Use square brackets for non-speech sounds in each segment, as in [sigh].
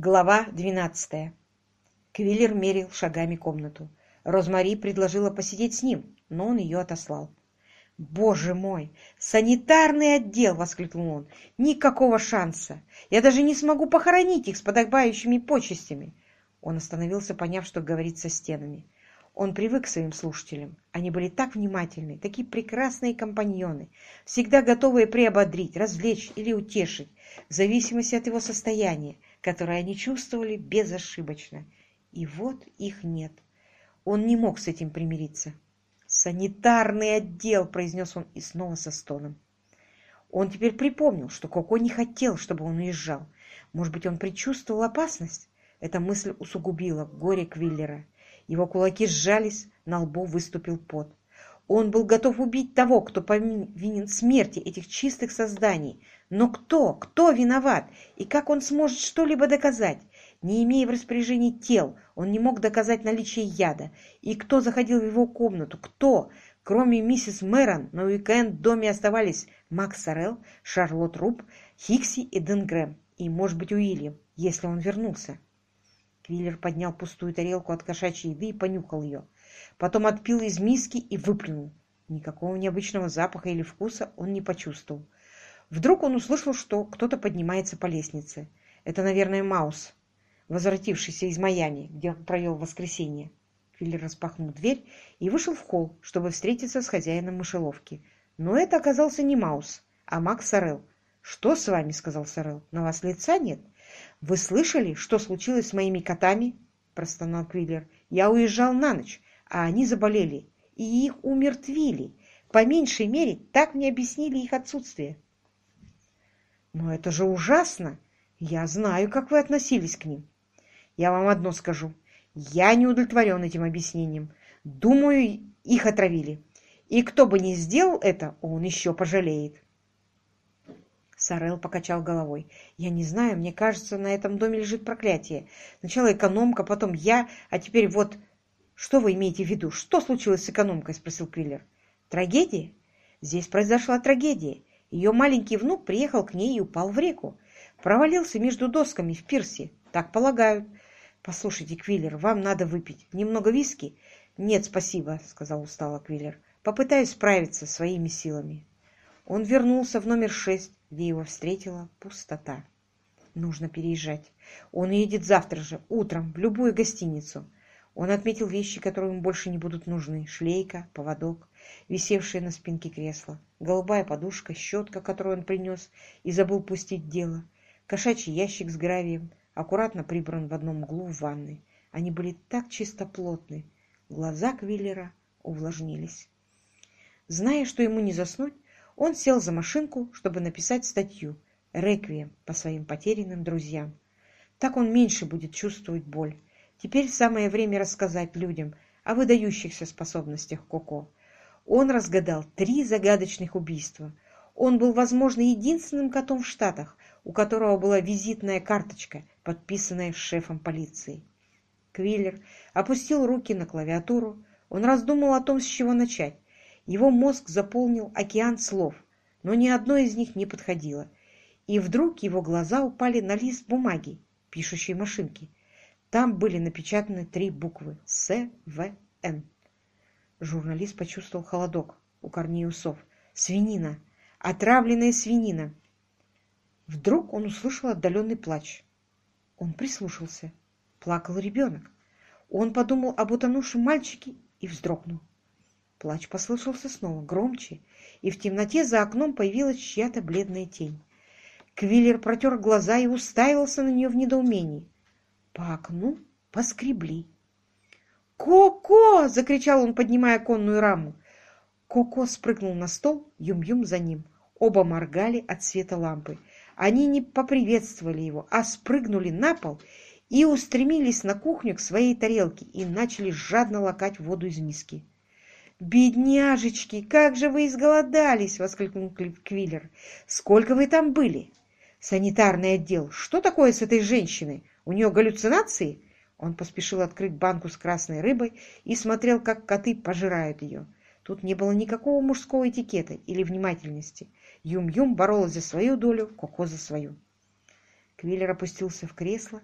Глава двенадцатая. Квиллер мерил шагами комнату. Розмари предложила посидеть с ним, но он ее отослал. «Боже мой! Санитарный отдел!» — воскликнул он. «Никакого шанса! Я даже не смогу похоронить их с подобающими почестями!» Он остановился, поняв, что говорит со стенами. Он привык к своим слушателям. Они были так внимательны, такие прекрасные компаньоны, всегда готовые приободрить, развлечь или утешить, в зависимости от его состояния, которое они чувствовали безошибочно. И вот их нет. Он не мог с этим примириться. «Санитарный отдел!» – произнес он и снова со стоном. Он теперь припомнил, что Коко не хотел, чтобы он уезжал. Может быть, он предчувствовал опасность? Эта мысль усугубила горе Квиллера. Его кулаки сжались, на лбу выступил пот. Он был готов убить того, кто повинен в смерти этих чистых созданий. Но кто? Кто виноват? И как он сможет что-либо доказать? Не имея в распоряжении тел, он не мог доказать наличие яда. И кто заходил в его комнату? Кто? Кроме миссис Мэрон, на уикенд в доме оставались Макс Сорелл, Шарлотт Руб, Хикси и Денгрэм. И, может быть, Уильям, если он вернулся. Квиллер поднял пустую тарелку от кошачьей еды и понюхал ее. Потом отпил из миски и выплюнул. Никакого необычного запаха или вкуса он не почувствовал. Вдруг он услышал, что кто-то поднимается по лестнице. Это, наверное, Маус возвратившийся из Майами, где он провел воскресенье. Квиллер распахнул дверь и вышел в холл, чтобы встретиться с хозяином мышеловки. Но это оказался не Маус, а Макс Сорелл. «Что с вами?» — сказал Сорелл. «На вас лица нет?» «Вы слышали, что случилось с моими котами?» — простонал Квиллер. «Я уезжал на ночь, а они заболели, и их умертвили. По меньшей мере, так мне объяснили их отсутствие». «Но это же ужасно! Я знаю, как вы относились к ним. Я вам одно скажу. Я не удовлетворен этим объяснением. Думаю, их отравили. И кто бы ни сделал это, он еще пожалеет. Сарел покачал головой. «Я не знаю, мне кажется, на этом доме лежит проклятие. Сначала экономка, потом я, а теперь вот...» «Что вы имеете в виду? Что случилось с экономкой?» — спросил Квиллер. «Трагедия? Здесь произошла трагедия. Ее маленький внук приехал к ней и упал в реку. Провалился между досками в пирсе. Так полагают. «Послушайте, Квиллер, вам надо выпить. Немного виски?» «Нет, спасибо», — сказал устало Квиллер. «Попытаюсь справиться своими силами». Он вернулся в номер шесть, где его встретила пустота. Нужно переезжать. Он едет завтра же, утром, в любую гостиницу. Он отметил вещи, которые ему больше не будут нужны. Шлейка, поводок, висевшие на спинке кресла, голубая подушка, щетка, которую он принес и забыл пустить дело, кошачий ящик с гравием, аккуратно прибран в одном углу в ванной. Они были так чистоплотны. Глаза Квиллера увлажнились. Зная, что ему не заснуть, он сел за машинку, чтобы написать статью «Реквием» по своим потерянным друзьям. Так он меньше будет чувствовать боль. Теперь самое время рассказать людям о выдающихся способностях Коко. Он разгадал три загадочных убийства. Он был, возможно, единственным котом в Штатах, у которого была визитная карточка, подписанная шефом полиции. Квиллер опустил руки на клавиатуру. Он раздумал о том, с чего начать. Его мозг заполнил океан слов, но ни одно из них не подходило. И вдруг его глаза упали на лист бумаги, пишущей машинки. Там были напечатаны три буквы «С», «В», «Н». Журналист почувствовал холодок у корней усов. «Свинина! Отравленная свинина!» Вдруг он услышал отдаленный плач. Он прислушался. Плакал ребенок. Он подумал об утонувшем мальчике и вздрогнул. Плач послышался снова, громче, и в темноте за окном появилась чья-то бледная тень. Квиллер протер глаза и уставился на нее в недоумении. По окну поскребли. «Ко-ко!» — закричал он, поднимая конную раму. Коко спрыгнул на стол, Юм-Юм за ним. Оба моргали от света лампы. Они не поприветствовали его, а спрыгнули на пол и устремились на кухню к своей тарелке и начали жадно лакать воду из миски. «Бедняжечки, как же вы изголодались!» — воскликнул Квиллер. «Сколько вы там были?» «Санитарный отдел. Что такое с этой женщиной? У нее галлюцинации?» Он поспешил открыть банку с красной рыбой и смотрел, как коты пожирают ее. Тут не было никакого мужского этикета или внимательности. Юм-Юм боролась за свою долю, Коко за свою. Квиллер опустился в кресло,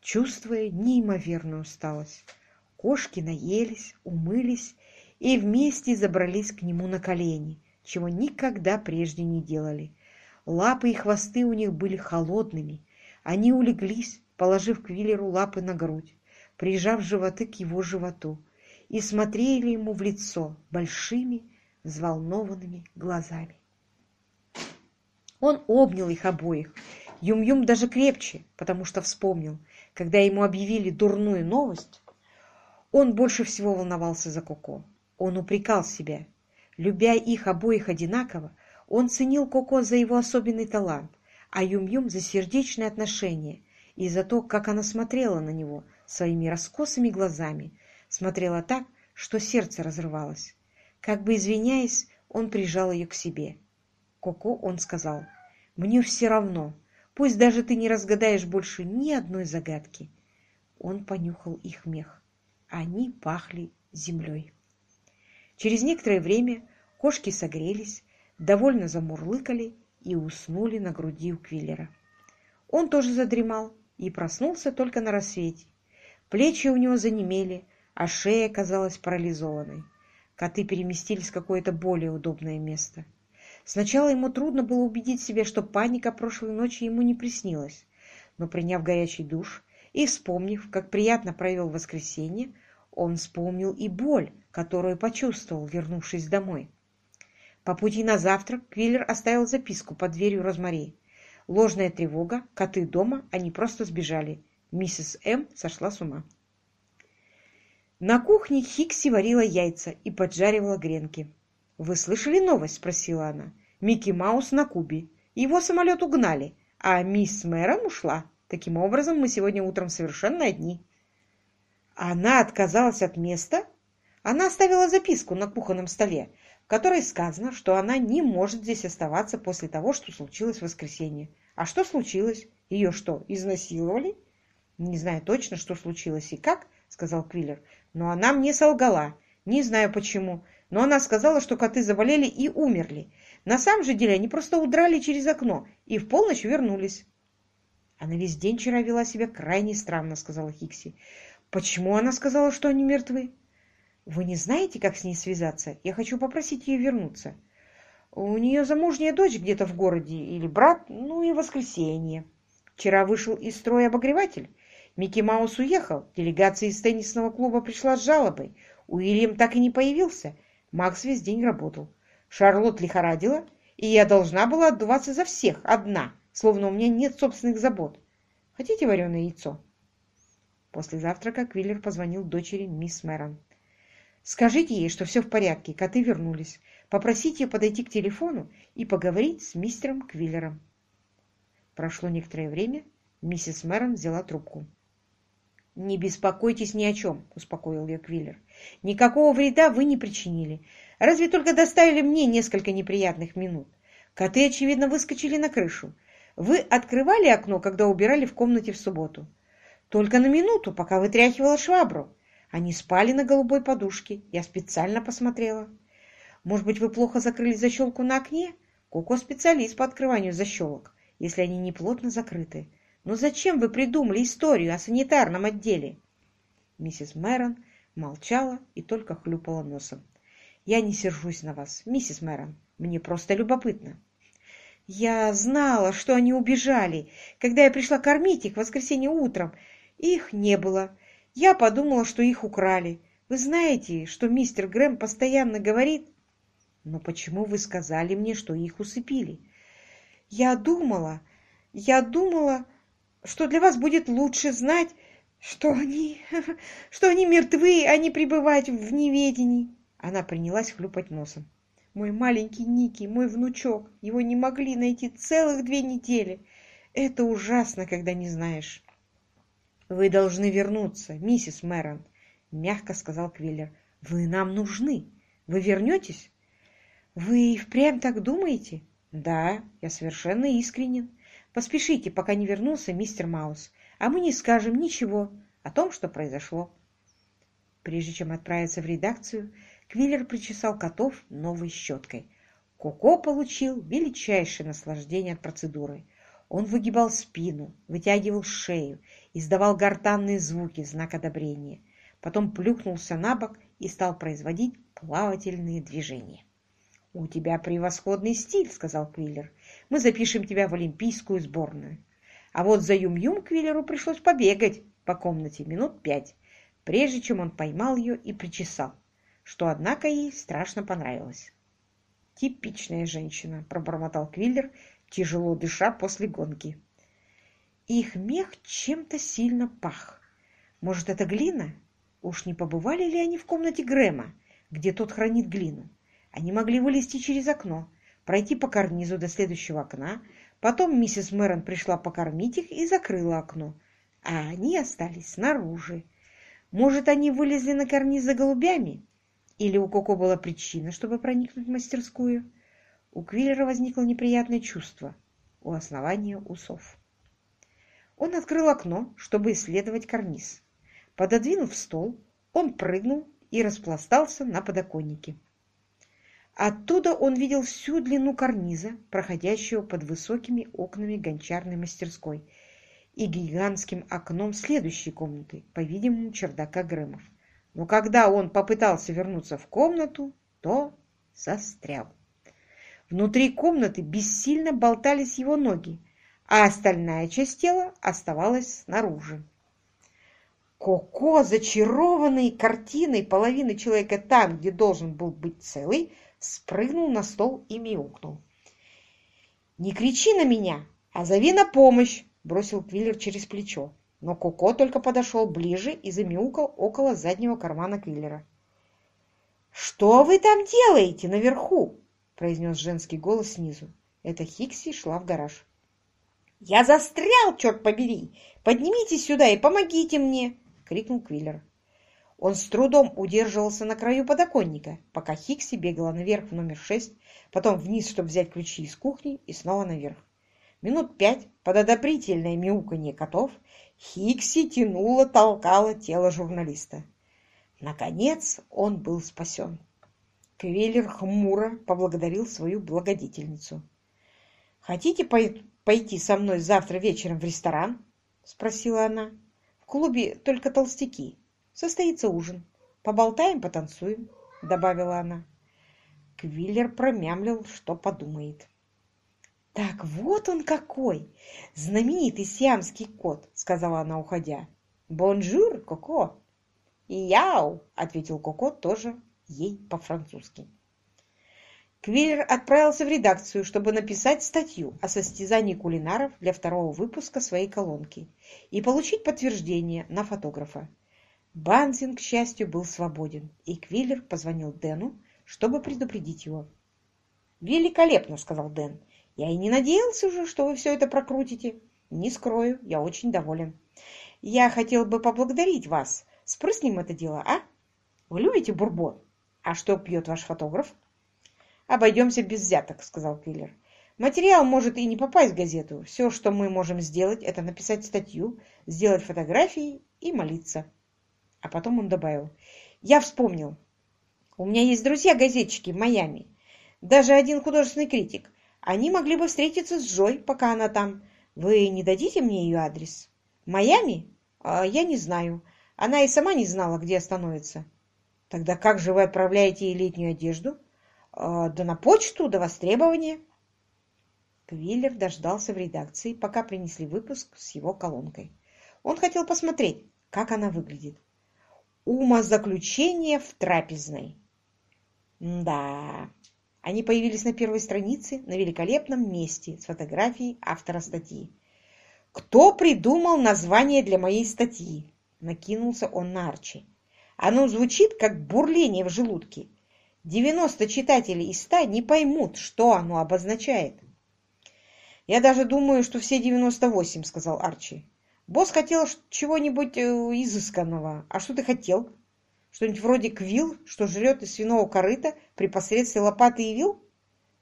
чувствуя неимоверную усталость. Кошки наелись, умылись и вместе забрались к нему на колени, чего никогда прежде не делали. Лапы и хвосты у них были холодными. Они улеглись, положив Квиллеру лапы на грудь, прижав животы к его животу, и смотрели ему в лицо большими, взволнованными глазами. Он обнял их обоих, Юм-Юм даже крепче, потому что вспомнил, когда ему объявили дурную новость, он больше всего волновался за Коко. Он упрекал себя. Любя их обоих одинаково, он ценил Коко за его особенный талант, а Юм-Юм за сердечное отношение и за то, как она смотрела на него своими раскосыми глазами, смотрела так, что сердце разрывалось. Как бы извиняясь, он прижал ее к себе. Коко он сказал, «Мне все равно, пусть даже ты не разгадаешь больше ни одной загадки». Он понюхал их мех. Они пахли землей. Через некоторое время кошки согрелись, довольно замурлыкали и уснули на груди у Квиллера. Он тоже задремал и проснулся только на рассвете. Плечи у него занемели, а шея казалась парализованной. Коты переместились в какое-то более удобное место. Сначала ему трудно было убедить себя, что паника прошлой ночи ему не приснилась, но приняв горячий душ и вспомнив, как приятно провел воскресенье, он вспомнил и боль, которую почувствовал, вернувшись домой. По пути на завтрак Квиллер оставил записку под дверью Розмари. Ложная тревога, коты дома, они просто сбежали. Миссис М. сошла с ума. На кухне Хикси варила яйца и поджаривала гренки. «Вы слышали новость?» – спросила она. «Микки Маус на Кубе. Его самолет угнали, а мисс Мэрон ушла. Таким образом, мы сегодня утром совершенно одни». Она отказалась от места? Она оставила записку на кухонном столе, которой сказано, что она не может здесь оставаться после того, что случилось в воскресенье. А что случилось? Ее что, изнасиловали? Не знаю точно, что случилось и как, сказал Квиллер, но она мне солгала. Не знаю почему, но она сказала, что коты заболели и умерли. На самом же деле они просто удрали через окно и в полночь вернулись. Она весь день вчера вела себя крайне странно, сказала Хикси. Почему она сказала, что они мертвы? Вы не знаете, как с ней связаться? Я хочу попросить ее вернуться. У нее замужняя дочь где-то в городе или брат, ну и воскресенье. Вчера вышел из строя обогреватель. Микки Маус уехал. Делегация из теннисного клуба пришла с жалобой. Уильям так и не появился. Макс весь день работал. Шарлотт лихорадила, и я должна была отдуваться за всех, одна, словно у меня нет собственных забот. Хотите вареное яйцо? После завтрака Квиллер позвонил дочери мисс Мэрон. «Скажите ей, что все в порядке, коты вернулись. Попросите ее подойти к телефону и поговорить с мистером Квиллером». Прошло некоторое время, миссис Мэрон взяла трубку. «Не беспокойтесь ни о чем», — успокоил ее Квиллер. «Никакого вреда вы не причинили. Разве только доставили мне несколько неприятных минут. Коты, очевидно, выскочили на крышу. Вы открывали окно, когда убирали в комнате в субботу?» Только на минуту, пока вытряхивала швабру. Они спали на голубой подушке. Я специально посмотрела. Может быть, вы плохо закрыли защелку на окне? Коко специалист по открыванию защелок, если они не плотно закрыты. Но зачем вы придумали историю о санитарном отделе? Миссис Мэрон молчала и только хлюпала носом. Я не сержусь на вас, миссис Мэрон. Мне просто любопытно. Я знала, что они убежали, когда я пришла кормить их в воскресенье утром, их не было. Я подумала, что их украли. Вы знаете, что мистер Грэм постоянно говорит... Но почему вы сказали мне, что их усыпили? Я думала, я думала, что для вас будет лучше знать, что они, [laughs] что они мертвы, а не пребывать в неведении. Она принялась хлюпать носом. Мой маленький Ники, мой внучок, его не могли найти целых две недели. Это ужасно, когда не знаешь. «Вы должны вернуться, миссис Мэрон», — мягко сказал Квиллер. «Вы нам нужны. Вы вернетесь?» «Вы и впрямь так думаете?» «Да, я совершенно искренен. Поспешите, пока не вернулся мистер Маус, а мы не скажем ничего о том, что произошло». Прежде чем отправиться в редакцию, Квиллер причесал котов новой щеткой. Коко получил величайшее наслаждение от процедуры. Он выгибал спину, вытягивал шею, издавал гортанные звуки, знак одобрения. Потом плюхнулся на бок и стал производить плавательные движения. «У тебя превосходный стиль», — сказал Квиллер. «Мы запишем тебя в олимпийскую сборную». А вот за Юм-Юм Квиллеру пришлось побегать по комнате минут пять, прежде чем он поймал ее и причесал, что, однако, ей страшно понравилось. «Типичная женщина», — пробормотал Квиллер, тяжело дыша после гонки. Их мех чем-то сильно пах. Может, это глина? Уж не побывали ли они в комнате Грэма, где тот хранит глину? Они могли вылезти через окно, пройти по карнизу до следующего окна, потом миссис Мэрон пришла покормить их и закрыла окно, а они остались снаружи. Может, они вылезли на карниз за голубями? Или у Коко была причина, чтобы проникнуть в мастерскую? У Квиллера возникло неприятное чувство у основания усов. Он открыл окно, чтобы исследовать карниз. Пододвинув стол, он прыгнул и распластался на подоконнике. Оттуда он видел всю длину карниза, проходящего под высокими окнами гончарной мастерской и гигантским окном следующей комнаты, по-видимому, чердака Грэмов. Но когда он попытался вернуться в комнату, то застрял. Внутри комнаты бессильно болтались его ноги, а остальная часть тела оставалась снаружи. Коко, зачарованный картиной половины человека там, где должен был быть целый, спрыгнул на стол и мяукнул. «Не кричи на меня, а зови на помощь!» — бросил Квиллер через плечо. Но Коко только подошел ближе и замяукал около заднего кармана Квиллера. «Что вы там делаете наверху?» — произнес женский голос снизу. Это Хикси шла в гараж. «Я застрял, черт побери! Поднимитесь сюда и помогите мне!» — крикнул Квиллер. Он с трудом удерживался на краю подоконника, пока Хикси бегала наверх в номер шесть, потом вниз, чтобы взять ключи из кухни, и снова наверх. Минут пять под одобрительное мяуканье котов Хикси тянула, толкала тело журналиста. Наконец он был спасен. Квеллер хмуро поблагодарил свою благодетельницу. «Хотите пойти со мной завтра вечером в ресторан?» — спросила она. «В клубе только толстяки. Состоится ужин. Поболтаем, потанцуем», — добавила она. Квиллер промямлил, что подумает. «Так вот он какой! Знаменитый сиамский кот!» — сказала она, уходя. «Бонжур, Коко!» «Яу!» — ответил Коко тоже ей по-французски. Квиллер отправился в редакцию, чтобы написать статью о состязании кулинаров для второго выпуска своей колонки и получить подтверждение на фотографа. Банзин, к счастью, был свободен, и Квиллер позвонил Дэну, чтобы предупредить его. «Великолепно!» — сказал Дэн. «Я и не надеялся уже, что вы все это прокрутите. Не скрою, я очень доволен. Я хотел бы поблагодарить вас. Спрыснем это дело, а? Вы любите бурбон? А что пьет ваш фотограф?» «Обойдемся без взяток», — сказал Квиллер. «Материал может и не попасть в газету. Все, что мы можем сделать, это написать статью, сделать фотографии и молиться». А потом он добавил. «Я вспомнил. У меня есть друзья-газетчики в Майами. Даже один художественный критик. Они могли бы встретиться с Джой, пока она там. Вы не дадите мне ее адрес? Майами? А, я не знаю. Она и сама не знала, где остановится. Тогда как же вы отправляете ей летнюю одежду? А, да на почту, до востребования. Квиллер дождался в редакции, пока принесли выпуск с его колонкой. Он хотел посмотреть, как она выглядит. Умозаключение в трапезной. Да, они появились на первой странице на великолепном месте с фотографией автора статьи. «Кто придумал название для моей статьи?» Накинулся он на Арчи. Оно звучит, как бурление в желудке. Девяносто читателей из ста не поймут, что оно обозначает. «Я даже думаю, что все девяносто восемь», — сказал Арчи. Босс хотел чего-нибудь э, изысканного. А что ты хотел? Что-нибудь вроде квил, что жрет из свиного корыта при посредстве лопаты и вил?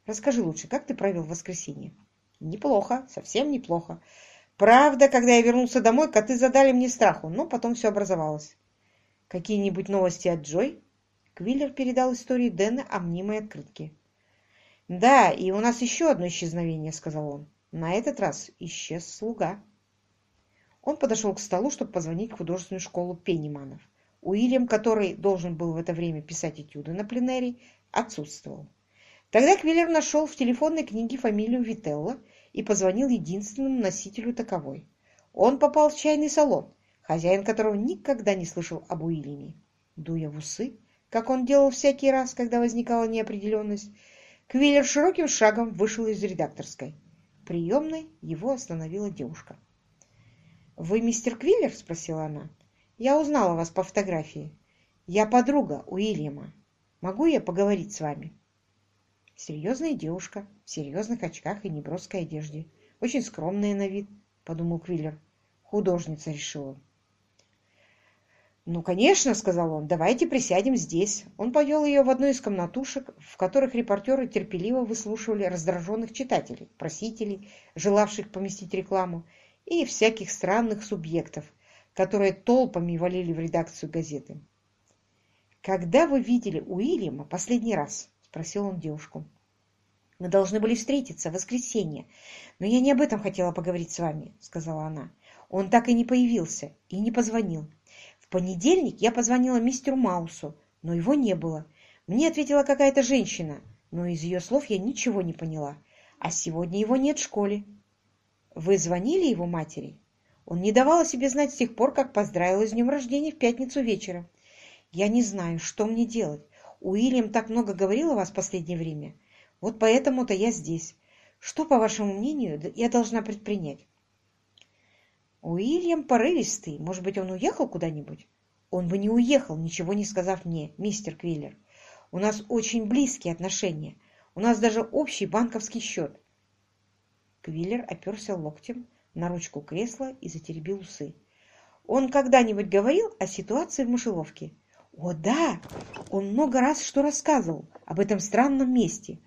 Расскажи лучше, как ты провел воскресенье? Неплохо, совсем неплохо. Правда, когда я вернулся домой, коты задали мне страху, но потом все образовалось. Какие-нибудь новости от Джой? Квиллер передал историю Дэна о мнимой открытке. «Да, и у нас еще одно исчезновение», — сказал он. На этот раз исчез слуга. Он подошел к столу, чтобы позвонить в художественную школу Пенниманов. Уильям, который должен был в это время писать этюды на пленэре, отсутствовал. Тогда Квиллер нашел в телефонной книге фамилию Вителла и позвонил единственному носителю таковой. Он попал в чайный салон, хозяин которого никогда не слышал об Уильяме. Дуя в усы, как он делал всякий раз, когда возникала неопределенность, Квиллер широким шагом вышел из редакторской. Приемной его остановила девушка. «Вы мистер Квиллер?» — спросила она. «Я узнала вас по фотографии. Я подруга Уильяма. Могу я поговорить с вами?» Серьезная девушка, в серьезных очках и неброской одежде. Очень скромная на вид, — подумал Квиллер. Художница, решил он. «Ну, конечно», — сказал он, — «давайте присядем здесь». Он повел ее в одну из комнатушек, в которых репортеры терпеливо выслушивали раздраженных читателей, просителей, желавших поместить рекламу, и всяких странных субъектов, которые толпами валили в редакцию газеты. «Когда вы видели Уильяма последний раз?» спросил он девушку. «Мы должны были встретиться в воскресенье, но я не об этом хотела поговорить с вами», — сказала она. «Он так и не появился и не позвонил. В понедельник я позвонила мистеру Маусу, но его не было. Мне ответила какая-то женщина, но из ее слов я ничего не поняла. А сегодня его нет в школе». «Вы звонили его матери?» Он не давал о себе знать с тех пор, как поздравил с днем рождения в пятницу вечером. «Я не знаю, что мне делать. Уильям так много говорил о вас в последнее время. Вот поэтому-то я здесь. Что, по вашему мнению, я должна предпринять? Уильям порывистый. Может быть, он уехал куда-нибудь? Он бы не уехал, ничего не сказав мне, мистер Квиллер. У нас очень близкие отношения. У нас даже общий банковский счет. Квиллер оперся локтем на ручку кресла и затеребил усы. Он когда-нибудь говорил о ситуации в мышеловке? О, да! Он много раз что рассказывал об этом странном месте.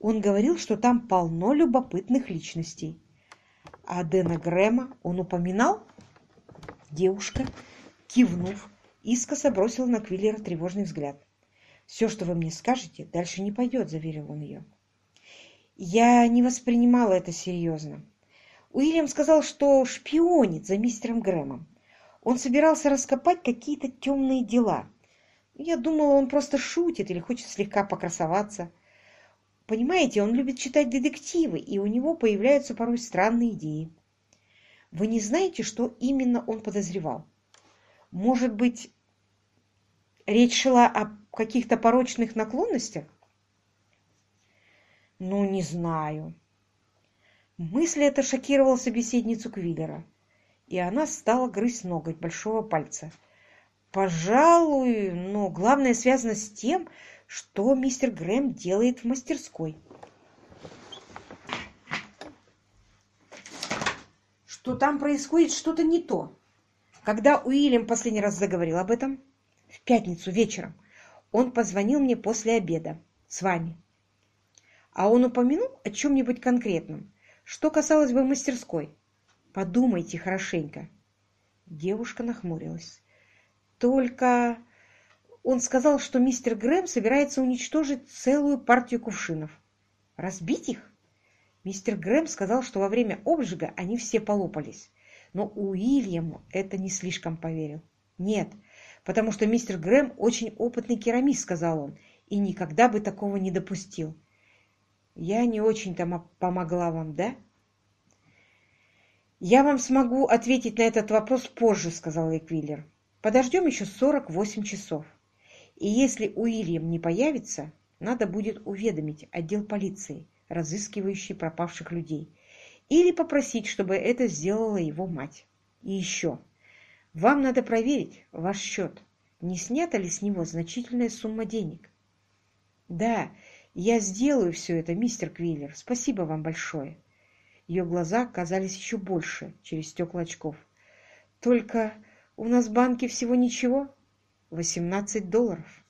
Он говорил, что там полно любопытных личностей. А Дэна Грэма он упоминал? Девушка, кивнув, искоса бросила на Квиллера тревожный взгляд. «Все, что вы мне скажете, дальше не пойдет», — заверил он ее. Я не воспринимала это серьезно. Уильям сказал, что шпионит за мистером Грэмом. Он собирался раскопать какие-то темные дела — я думала, он просто шутит или хочет слегка покрасоваться. Понимаете, он любит читать детективы, и у него появляются порой странные идеи. Вы не знаете, что именно он подозревал? Может быть, речь шла о каких-то порочных наклонностях? Ну, не знаю. Мысль эта шокировала собеседницу Квиллера, и она стала грызть ноготь большого пальца – Пожалуй, но главное связано с тем, что мистер Грэм делает в мастерской. Что там происходит что-то не то. Когда Уильям последний раз заговорил об этом, в пятницу вечером, он позвонил мне после обеда с вами. А он упомянул о чем-нибудь конкретном, что касалось бы мастерской. Подумайте хорошенько. Девушка нахмурилась. Только он сказал, что мистер Грэм собирается уничтожить целую партию кувшинов. Разбить их? Мистер Грэм сказал, что во время обжига они все полопались. Но Уильяму это не слишком поверил. Нет, потому что мистер Грэм очень опытный керамист, сказал он, и никогда бы такого не допустил. Я не очень-то помогла вам, да? Я вам смогу ответить на этот вопрос позже, сказал Эквиллер. Подождем еще 48 часов. И если Уильям не появится, надо будет уведомить отдел полиции, разыскивающий пропавших людей, или попросить, чтобы это сделала его мать. И еще. Вам надо проверить ваш счет, не снята ли с него значительная сумма денег. Да, я сделаю все это, мистер Квиллер. Спасибо вам большое. Ее глаза казались еще больше через стекла очков. Только у нас в банке всего ничего, восемнадцать долларов.